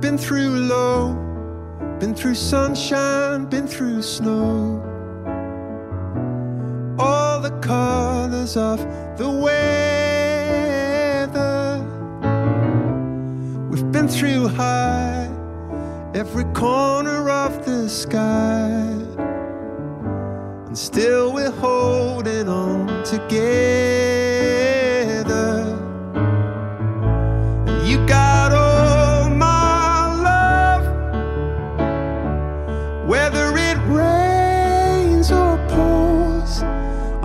been through low, been through sunshine, been through snow. All the colors of the weather. We've been through high, every corner of the sky. And still we're holding on together. And you got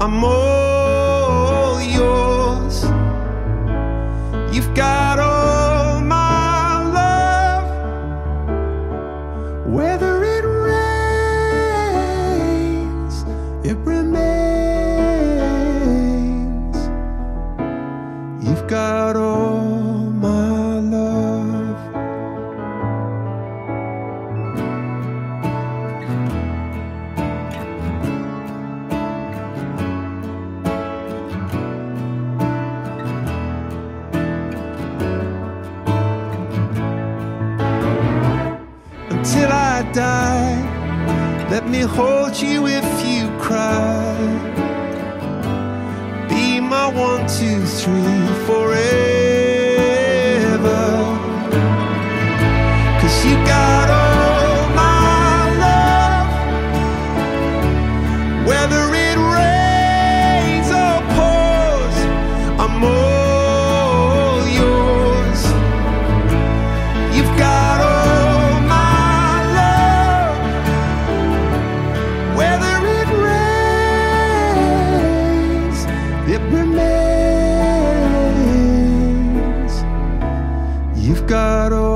I'm all yours. You've got all my love, whether it rains, it remains. You've got Until I die, let me hold you if you cry. Be my one, two, three forever. Cause you got You've got all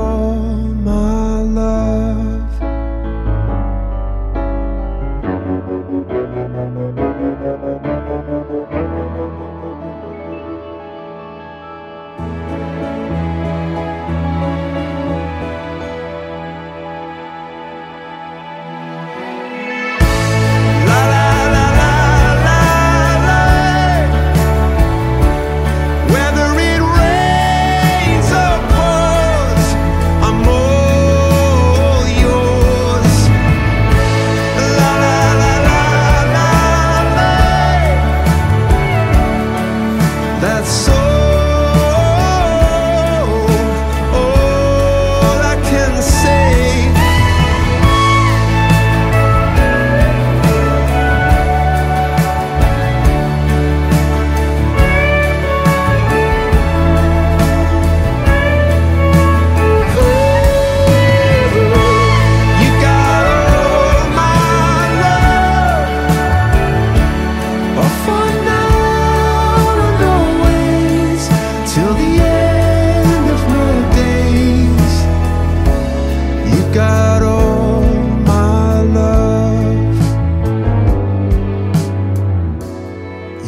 That's all,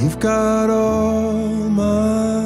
You've got all my